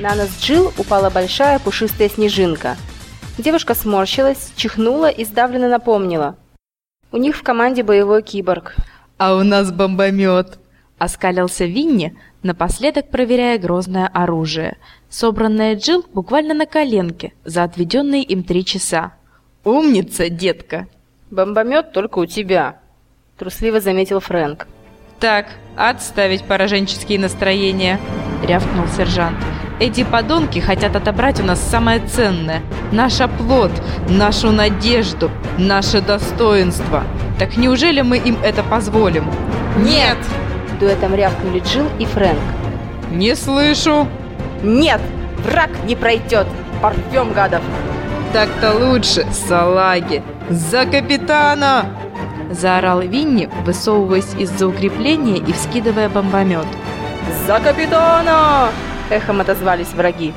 На нос Джилл упала большая пушистая снежинка. Девушка сморщилась, чихнула и сдавленно напомнила. У них в команде боевой киборг. «А у нас бомбомет!» — оскалился Винни, напоследок проверяя грозное оружие, собранное Джилл буквально на коленке за отведенные им три часа. «Умница, детка!» «Бомбомет только у тебя», — трусливо заметил Фрэнк. «Так, отставить пораженческие настроения», — рявкнул сержант. «Эти подонки хотят отобрать у нас самое ценное — наш оплот, нашу надежду, наше достоинство. Так неужели мы им это позволим?» «Нет!» — дуэтом рявкнули Джилл и Фрэнк. «Не слышу!» «Нет! Враг не пройдет! Порвем, гадов!» «Так-то лучше, салаги! За капитана!» Заорал Винни, высовываясь из-за укрепления и вскидывая бомбомет. «За капитана!» — эхом отозвались враги.